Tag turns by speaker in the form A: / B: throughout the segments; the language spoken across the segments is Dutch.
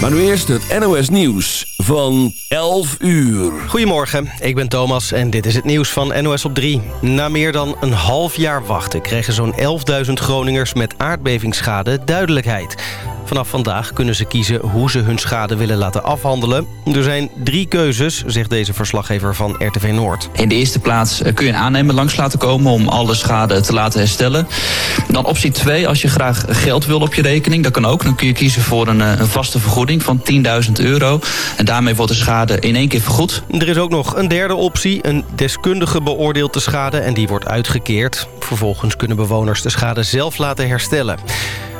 A: Maar nu eerst het NOS Nieuws van 11 uur.
B: Goedemorgen, ik ben Thomas en dit is het nieuws van NOS op 3. Na meer dan een half jaar wachten kregen zo'n 11.000 Groningers met aardbevingsschade duidelijkheid. Vanaf vandaag kunnen ze kiezen hoe ze hun schade willen laten afhandelen. Er zijn drie keuzes, zegt deze verslaggever van RTV Noord.
C: In de eerste plaats eh, kun je een aannemer langs laten komen om alle schade te laten herstellen. Dan optie 2, als je graag geld wil op je rekening, dat kan ook. Dan kun je kiezen voor een, eh, een vaste vergoeding van 10.000 euro. En daarmee wordt de schade in één keer vergoed.
B: Er is ook nog een derde optie. Een deskundige beoordeelt de schade en die wordt uitgekeerd. Vervolgens kunnen bewoners de schade zelf laten herstellen.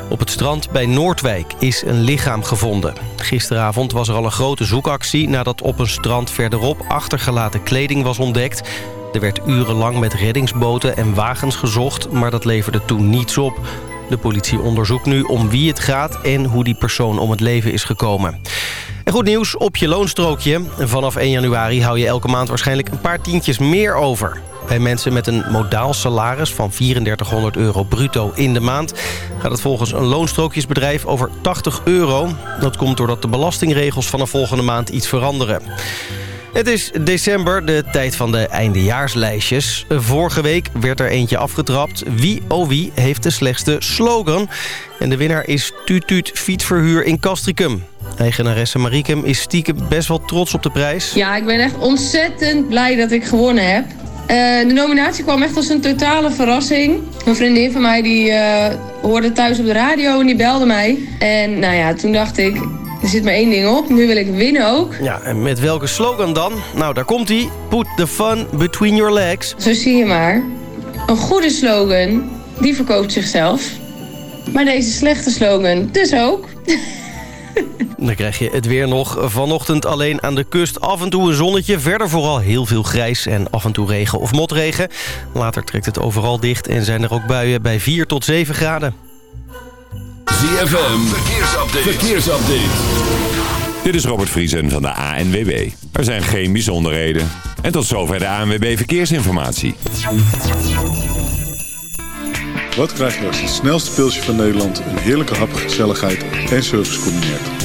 B: Op het strand bij Noordwijk is een lichaam gevonden. Gisteravond was er al een grote zoekactie... nadat op een strand verderop achtergelaten kleding was ontdekt. Er werd urenlang met reddingsboten en wagens gezocht... maar dat leverde toen niets op. De politie onderzoekt nu om wie het gaat... en hoe die persoon om het leven is gekomen. En goed nieuws op je loonstrookje. Vanaf 1 januari hou je elke maand waarschijnlijk een paar tientjes meer over. Bij mensen met een modaal salaris van 3400 euro bruto in de maand... gaat het volgens een loonstrookjesbedrijf over 80 euro. Dat komt doordat de belastingregels van de volgende maand iets veranderen. Het is december, de tijd van de eindejaarslijstjes. Vorige week werd er eentje afgetrapt. Wie oh wie heeft de slechtste slogan? En de winnaar is Tuut Fietsverhuur in Castricum. Eigenaresse Marikem is stiekem best wel trots op de prijs.
D: Ja, ik ben echt ontzettend blij dat ik gewonnen heb. Uh, de nominatie kwam echt als een totale verrassing. Een vriendin van mij die uh, hoorde thuis op de radio en die belde mij. En nou ja, toen dacht ik, er zit maar één ding op. Nu wil ik winnen ook.
B: Ja, en met welke slogan dan? Nou, daar komt hij. Put the fun between your legs.
D: Zo zie je maar. Een goede slogan, die verkoopt zichzelf. Maar deze slechte slogan dus ook.
B: Dan krijg je het weer nog. Vanochtend alleen aan de kust af en toe een zonnetje. Verder vooral heel veel grijs en af en toe regen of motregen. Later trekt het overal dicht en zijn er ook buien bij 4 tot 7 graden.
A: ZFM, verkeersupdate. verkeersupdate.
E: Dit is Robert Vriesen van de ANWB. Er zijn geen bijzonderheden. En tot zover de ANWB Verkeersinformatie.
F: Wat krijg je als het snelste pilsje van Nederland... een heerlijke hap, gezelligheid en service combineert?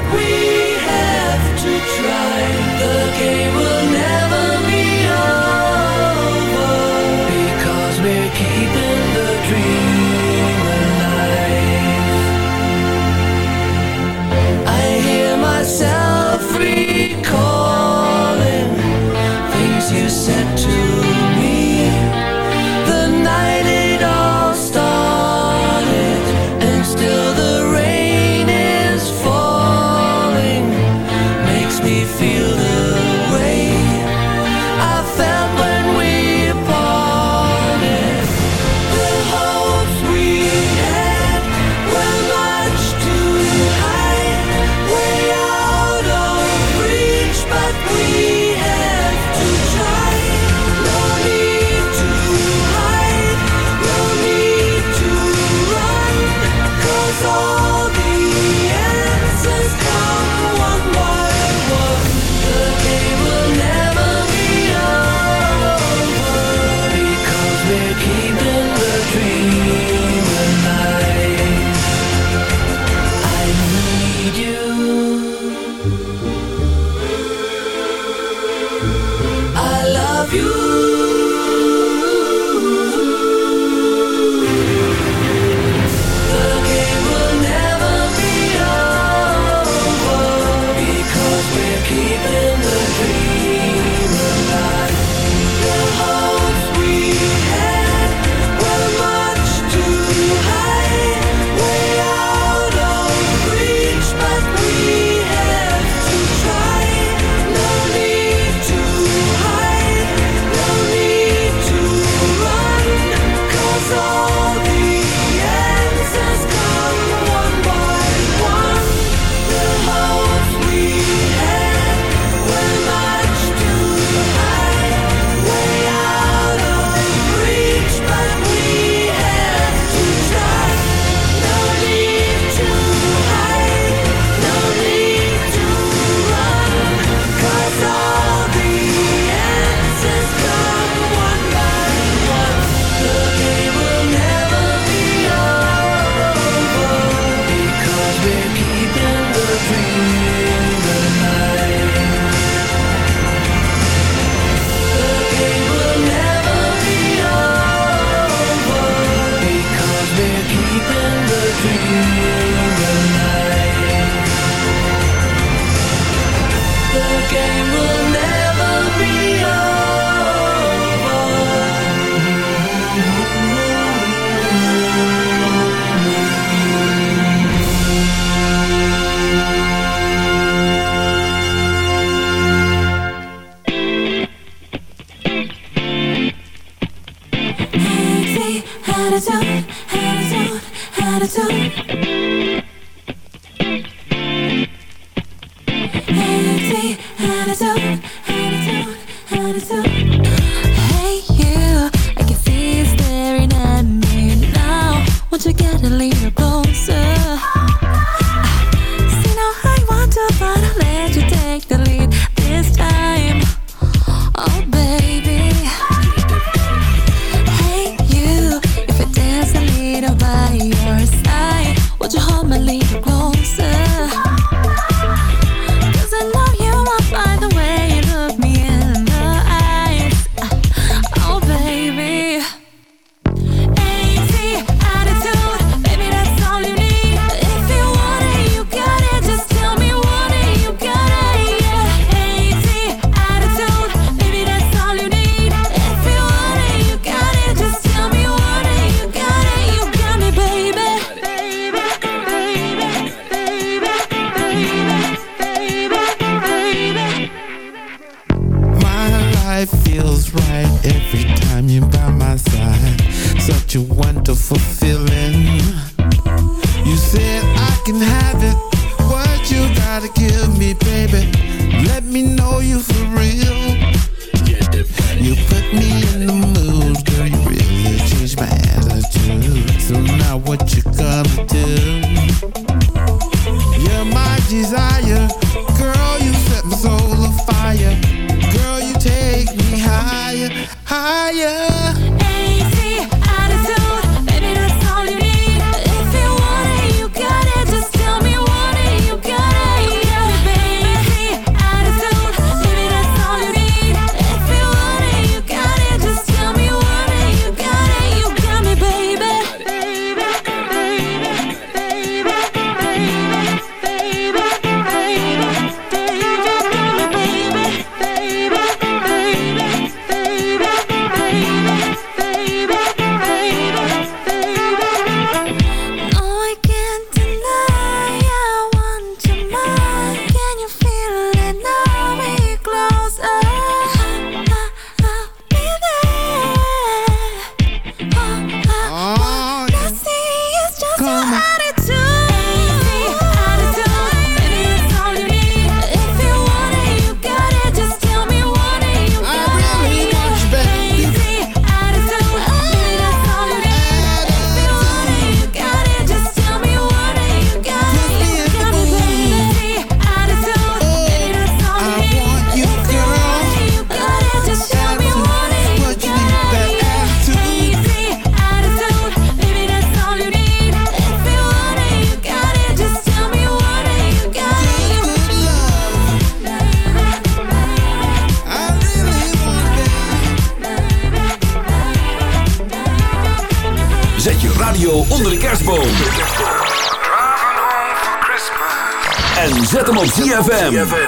G: we FM.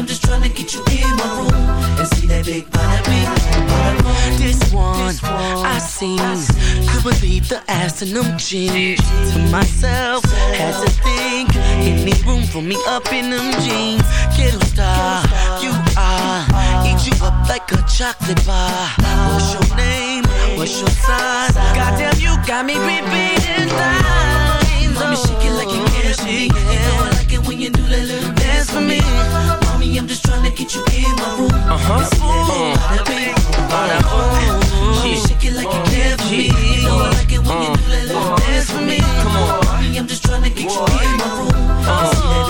H: I'm just trying to get you in my room and see that big bada bing, boom.
I: This one, I seen. Could believe the ass in them jeans. To myself, had to think. Any room for me up in them jeans? Ghetto star, ah, you are. Eat you up like a chocolate bar. What's your name? What's your size? Goddamn, you got me repeating lines.
H: Mommy, shake it like you me. You know I'm just trying to get you in my room. Uh-huh. Bada bing, bada boom. Mommy, shake it like you care for me. Mm. You know I like it when you mm. do that little mm. dance for me. Come on. I'm just trying to get you in my room.
J: Uh-huh. See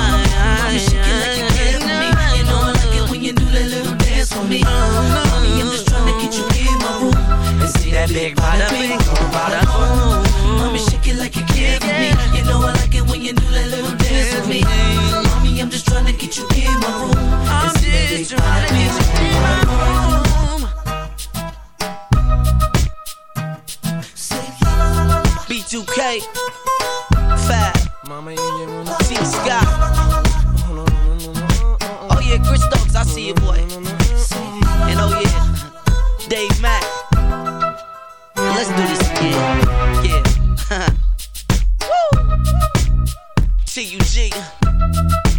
H: Shake it like you care for me. You know I like it when you do that little dance for me. Mommy, I'm just trying to get you in my room and see that big bada bing, oh bada. Mommy, shake it like you care for me. You know I like it when you do that little dance with me. Mommy, I'm just trying to get you in my room and see that big oh bada boom.
K: B2K, Fab, T Scott. Yeah, Chris Stokes, I see you, boy. And oh yeah, Dave Mack. Let's do this again. Yeah. Woo! T-U-G.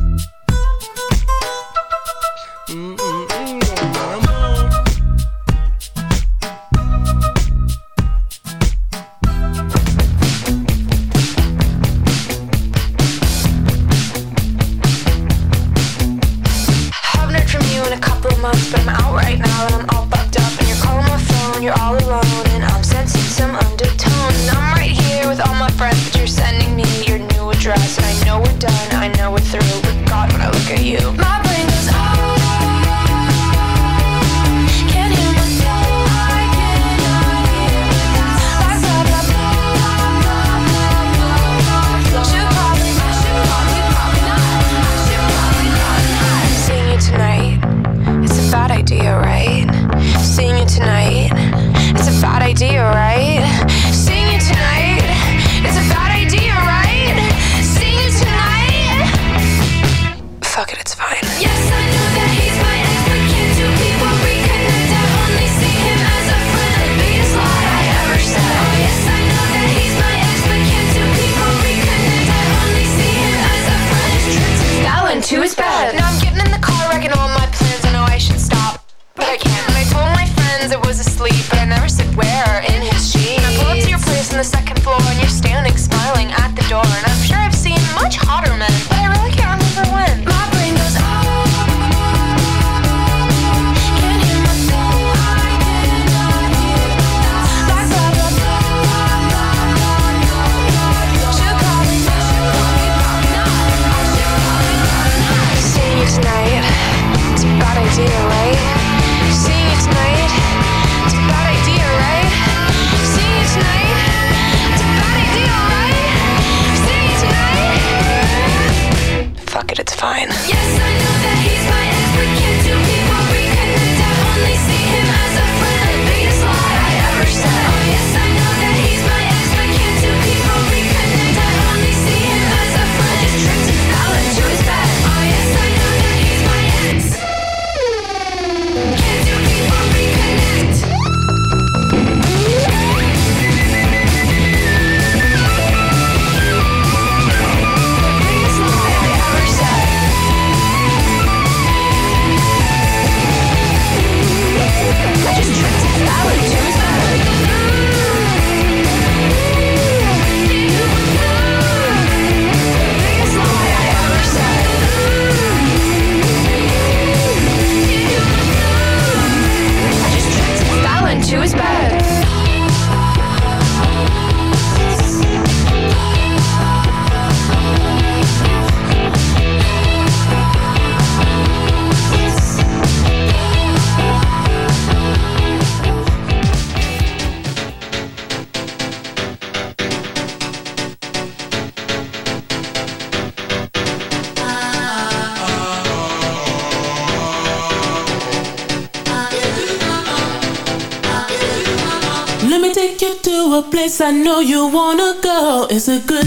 L: You
M: wanna go. It's a good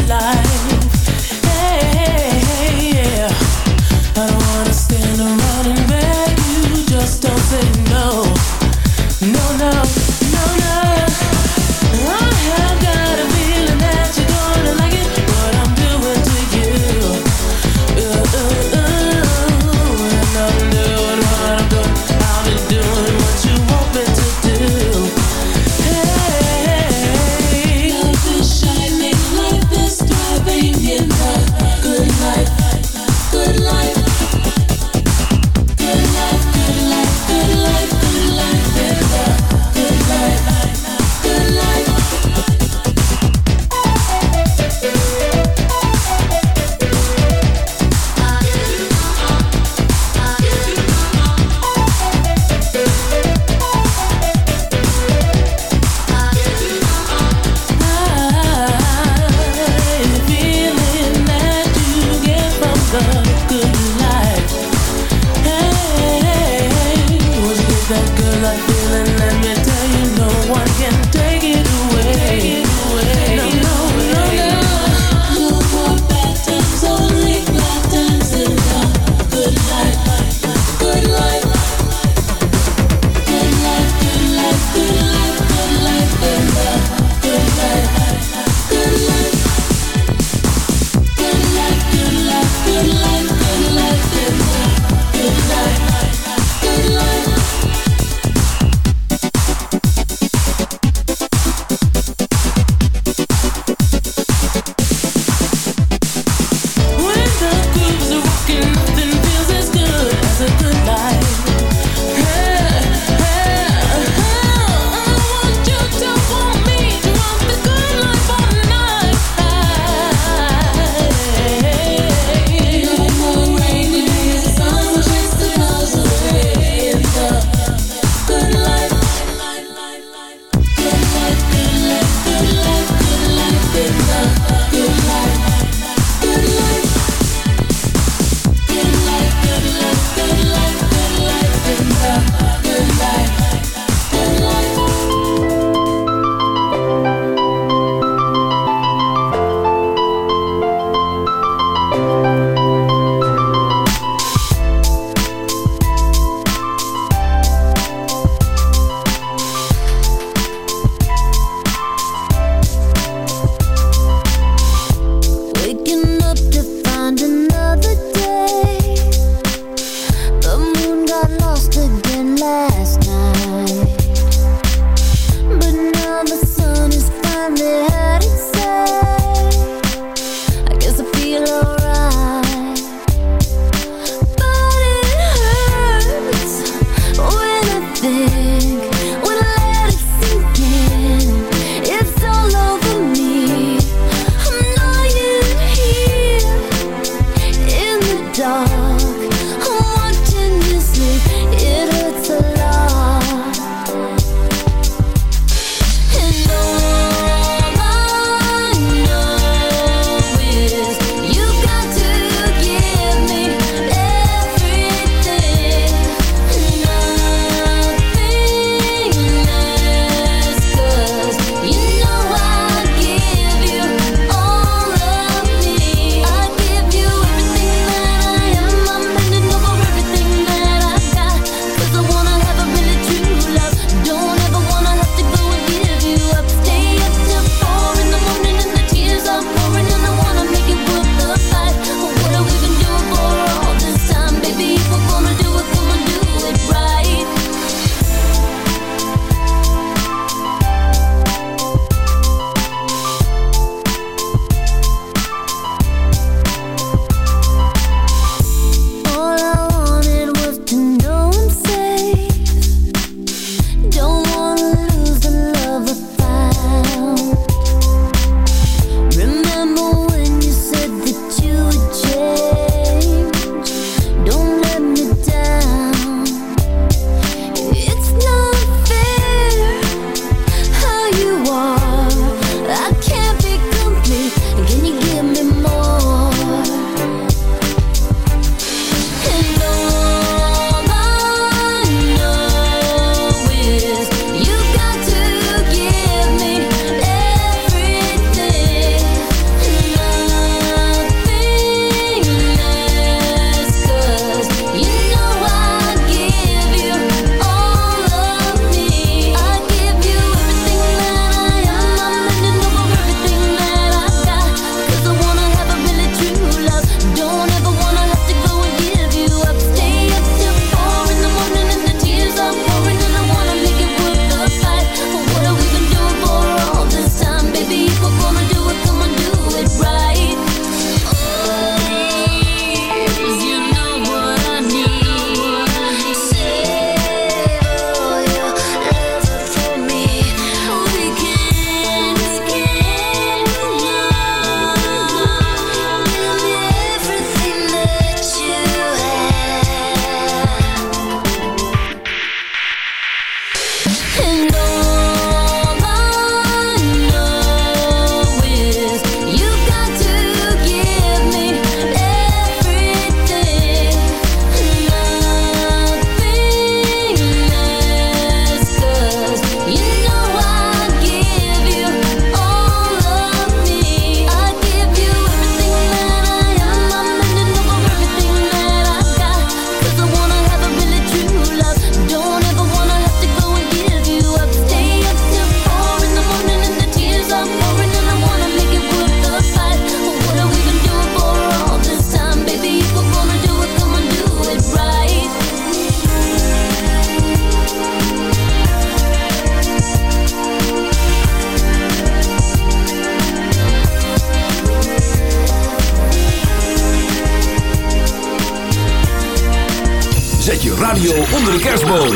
A: onder de kerstboom.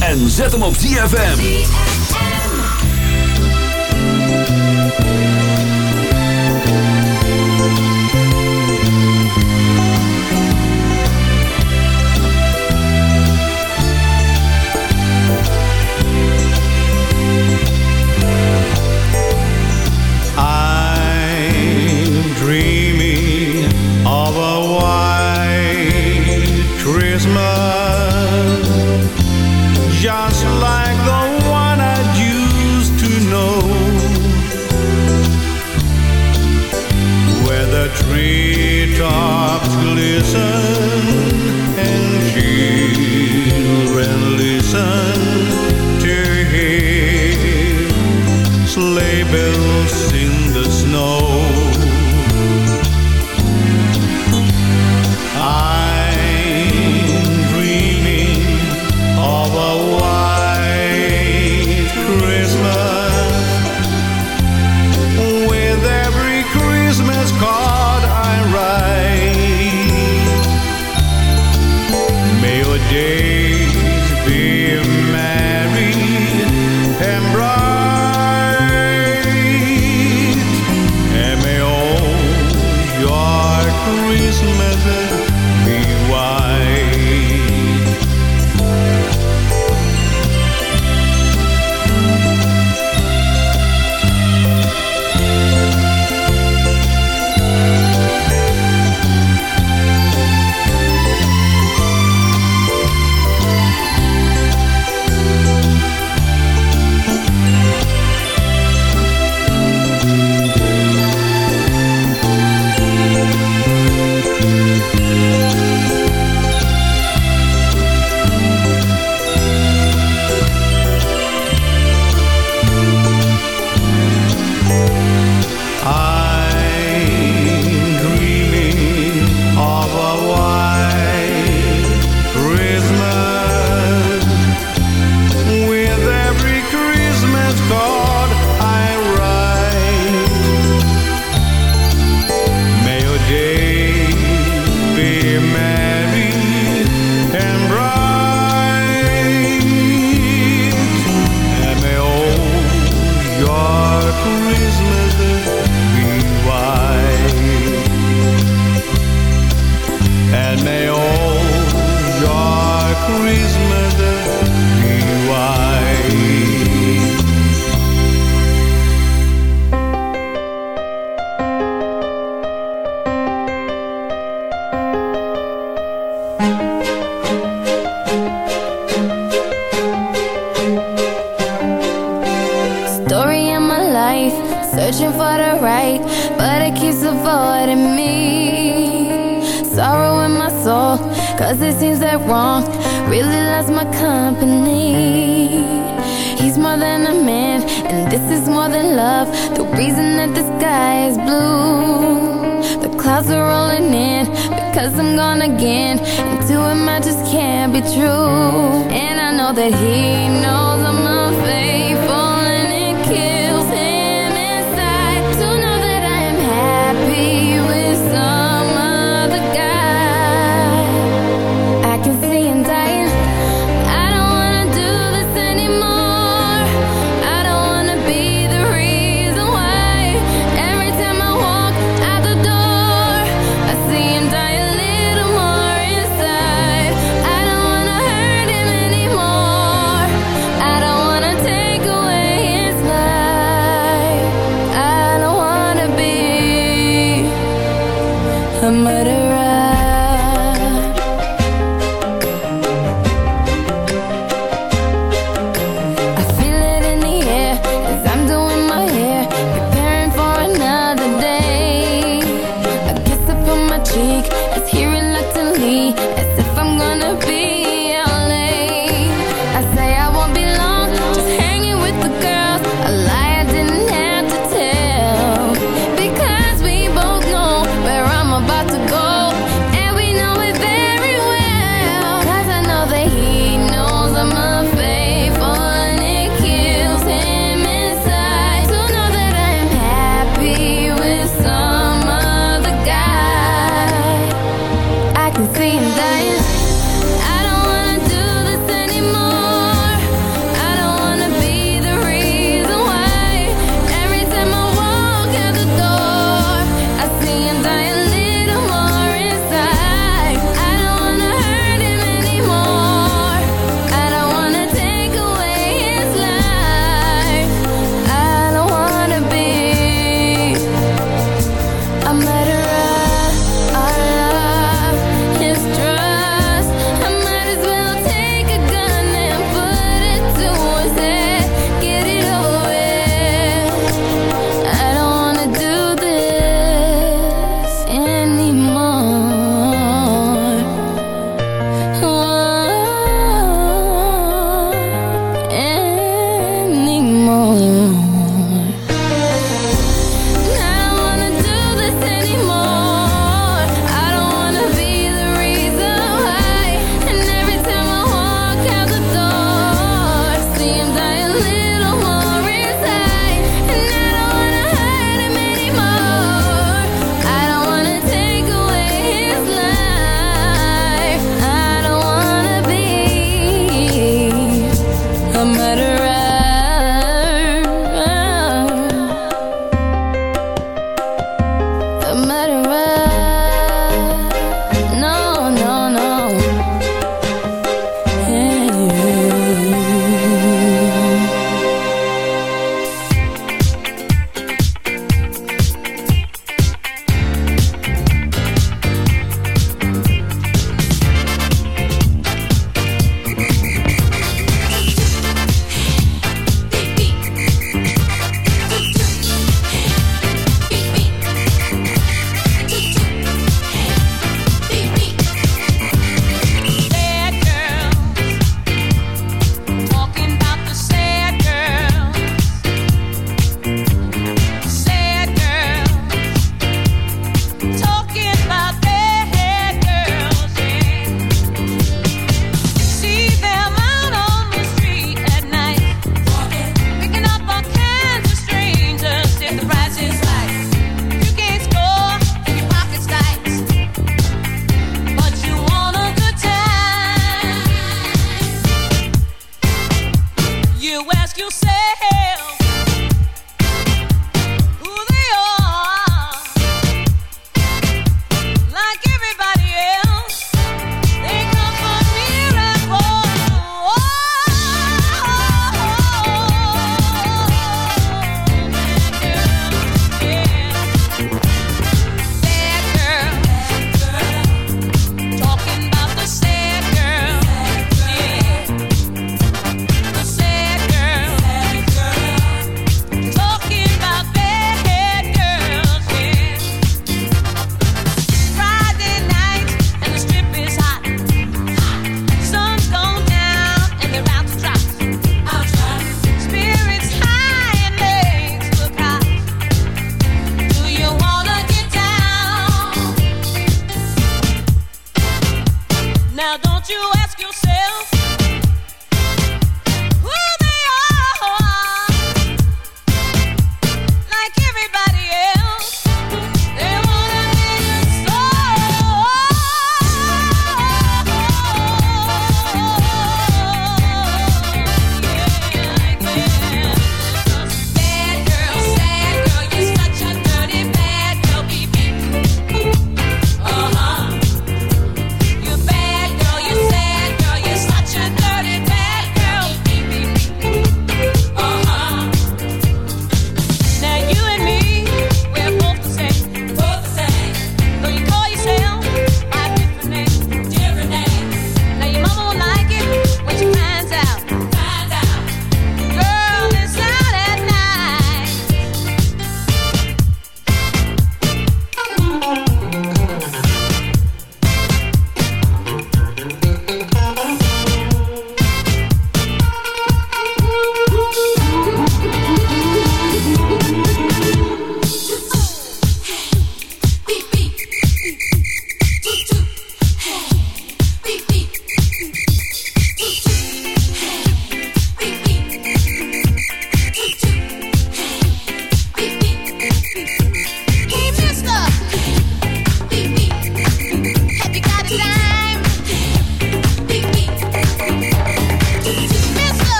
A: En zet hem op ZFM.
N: ZFM. sun and I
O: know that he knows I'm